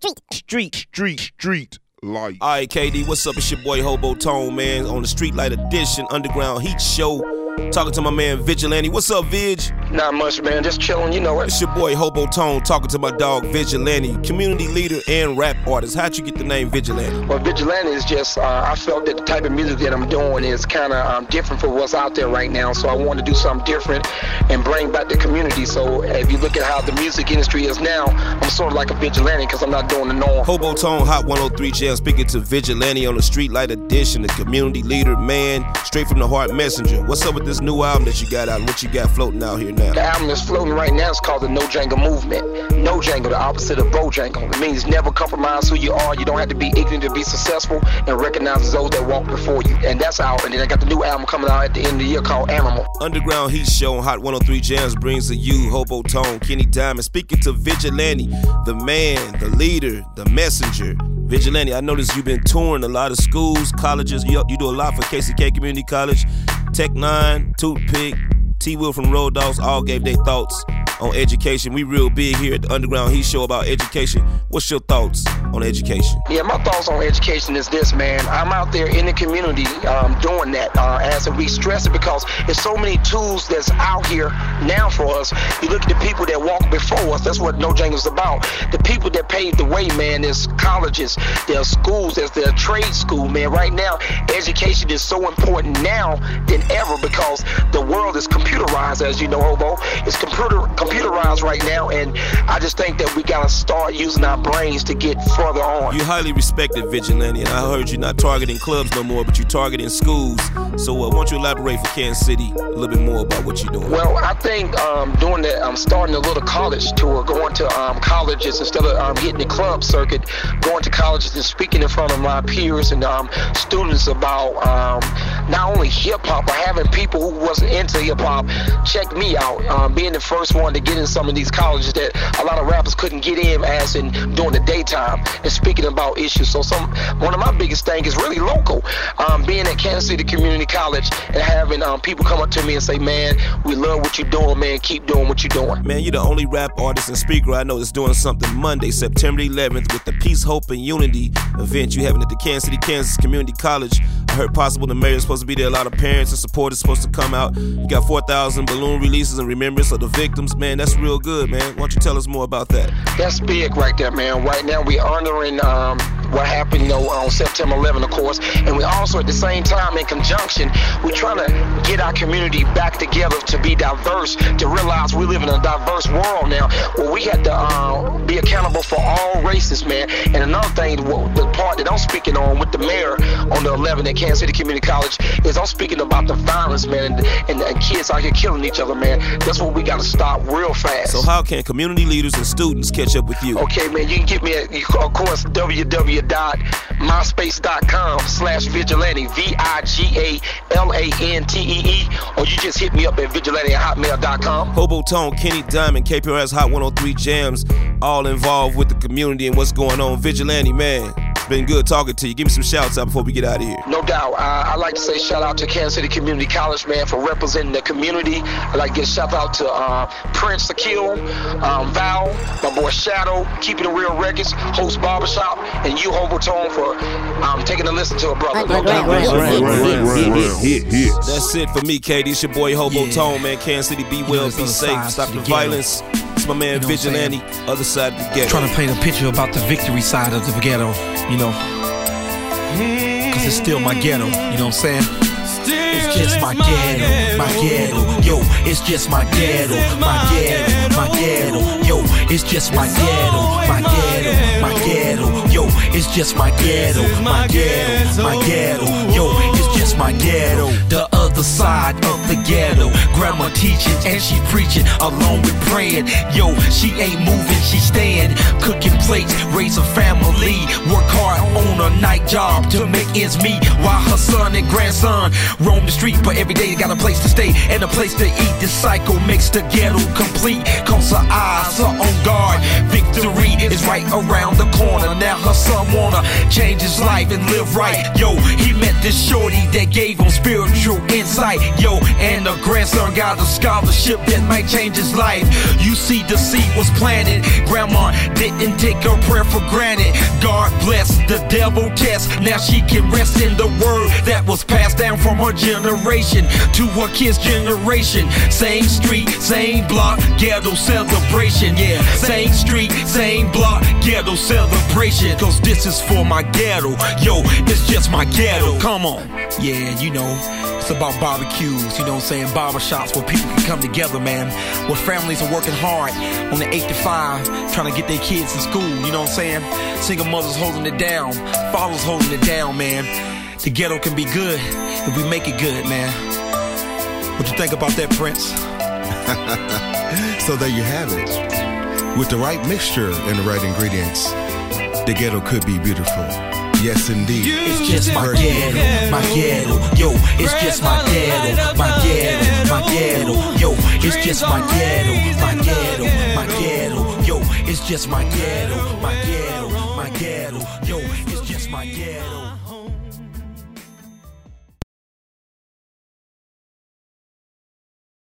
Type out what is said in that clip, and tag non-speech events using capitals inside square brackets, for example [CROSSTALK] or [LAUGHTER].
street. Street. Street, street, light. All right, KD, what's up? It's your boy Hobo Tone, man, on the Street Light Edition Underground Heat Show. Talking to my man Vigilante. What's up, Vig? Not much, man. Just chilling, you know it. It's your boy Hobo Tone talking to my dog Vigilante, community leader and rap artist. How'd you get the name Vigilante? Well, Vigilante is just, uh, I felt that the type of music that I'm doing is kind of um, different from what's out there right now. So I wanted to do something different and bring back the community. So if you look at how the music industry is now, I'm sort of like a vigilante because I'm not doing the norm. Hobo Tone Hot 103 Jam speaking to Vigilante on the Street Light Edition, the community leader, man, straight from the heart messenger. What's up with this new album that you got out and what you got floating out here now? The album that's floating right now is called the No Jangle Movement. No Jangle, the opposite of Bojangle. It means never compromise who you are. You don't have to be ignorant to be successful and recognize those that walk before you. And that's out. And then I got the new album coming out at the end of the year called Animal. Underground Heat Show on Hot 103 Jams brings to you Hobo Tone, Kenny Diamond, speaking to Vigilante, the man, the leader, the messenger. Vigilante, I noticed you've been touring a lot of schools, colleges. You, you do a lot for KCK Community College, Tech N9ne, Toothpick, T Will from Road Dogs all gave their thoughts on education. We real big here at the Underground Heat Show about education. What's your thoughts on education? Yeah, my thoughts on education is this, man. I'm out there in the community um, doing that. Uh, as we stress it because there's so many tools that's out here now for us. You look at the people that walk before us. That's what No Jangle's about. The people that paved the way, man. There's colleges, there's schools, there's their trade school, man. Right now, education is so important now than ever because the world is computerized, as you know, Hobo. It's computer computerized right now, and I just think that we gotta start using our brains to get further on. You highly respected vigilante, and I heard you're not targeting clubs no more, but you're targeting schools. So, uh, why don't you elaborate for Kansas City a little bit more about what you're doing? Well, I think um, doing that, I'm starting a little college tour, going to um, colleges instead of um, hitting the club circuit, going to colleges and speaking in front of my peers and um, students about um, not only hip hop, but having people who wasn't into hip hop check me out, um, being the first one to get in some of these colleges that a lot of rappers couldn't get in as in during the daytime and speaking about issues. So some one of my biggest things is really local, um, being at Kansas City Community College and having um, people come up to me and say, "Man, we love what you're doing, man. Keep doing what you're doing." Man, you're the only rap artist and speaker I know that's doing something Monday, September 11th, with the Peace, Hope, and Unity event you're having at the Kansas City, Kansas Community College. I heard possible the mayor's supposed to be there. A lot of parents and supporters supposed to come out. You got 4,000 balloon releases and remembrance of the victims. Man, that's real good, man. Why don't you tell us more about that? That's big right there, man. Right now we honoring um, what happened, you know, on September 11, of course, and we also at the same time, in conjunction, we're trying to get our community back together to be diverse, to realize we live in a diverse world now, where we have to uh, be accountable for all races, man. And another thing, the part that I'm speaking on with the mayor on the 11th at Kansas City Community College is I'm speaking about the violence, man, and, and, and kids out here killing each other, man. That's what we got to stop real fast. So how can community leaders and students catch up with you? Okay, man, you can get me at, of course, www.myspace.com slash vigilante, V-I-G-A-L-A-N-T-E-E, or you just hit me up at vigilante at hotmail.com. Hobo Tone, Kenny Diamond, KPRS Hot 103 Jams, all involved with the community and what's going on. Vigilante, man. Been good talking to you. Give me some shouts out before we get out of here. No doubt. I, I like to say shout out to Kansas City Community College, man, for representing the community. I like to get shout out to uh, Prince Akil, um, Val, my boy Shadow, Keeping the Real Records, Host Barbershop, and you, Hobo Tone, for um, taking a listen to a brother. No doubt. That's it for me, KD. It's your boy Hobo Yeah. Tone, man. Kansas City, be well, be safe, stop the the violence. It's my man You know Vigilante, other side of the ghetto. Trying to paint a picture about the victory side of the ghetto, you know. Cause it's still my ghetto, you know what I'm saying? It's just my ghetto, my ghetto, yo, it's just my ghetto, my ghetto, my ghetto, yo, it's just my ghetto, my ghetto, my ghetto, yo, it's just my ghetto, my ghetto, my ghetto, yo, my ghetto. The other side of the ghetto, grandma teaching and she preaching along with praying. Yo, she ain't moving, she staying, cooking plates, raise a family, work hard on a night job to make ends meet while her son and grandson roam the street. But every day they got a place to stay and a place to eat. This cycle makes the ghetto complete. Cause her eyes are on guard. Victory is right around the corner. Now her son wanna change his life and live right. Yo, he met this shorty that gave him spiritual insight. Yo, and the grandson got a scholarship that might change his life. You see, the seed was planted. Grandma didn't take her prayer for granted. God bless the devil test. Now she can rest in the word that was passed down from her generation to her kids' generation. Same street, same block, ghetto celebration. Yeah, same street, same block, ghetto celebration. Cause this is for my ghetto. Yo, it's just my ghetto. Come on. Yeah, you know. It's about barbecues, you know what I'm saying? Barbershops where people can come together, man. Where families are working hard on the 8 to 5, trying to get their kids in school, you know what I'm saying? Single mothers holding it down, fathers holding it down, man. The ghetto can be good if we make it good, man. What you think about that, Prince? [LAUGHS] so there you have it. With the right mixture and the right ingredients, the ghetto could be beautiful. Yes, indeed. It's just my ghetto, my ghetto, yo. It's just my ghetto, my ghetto, my ghetto, yo. It's just my ghetto, my ghetto, my ghetto, yo. It's just my ghetto, my ghetto, my ghetto, yo. It's just my ghetto.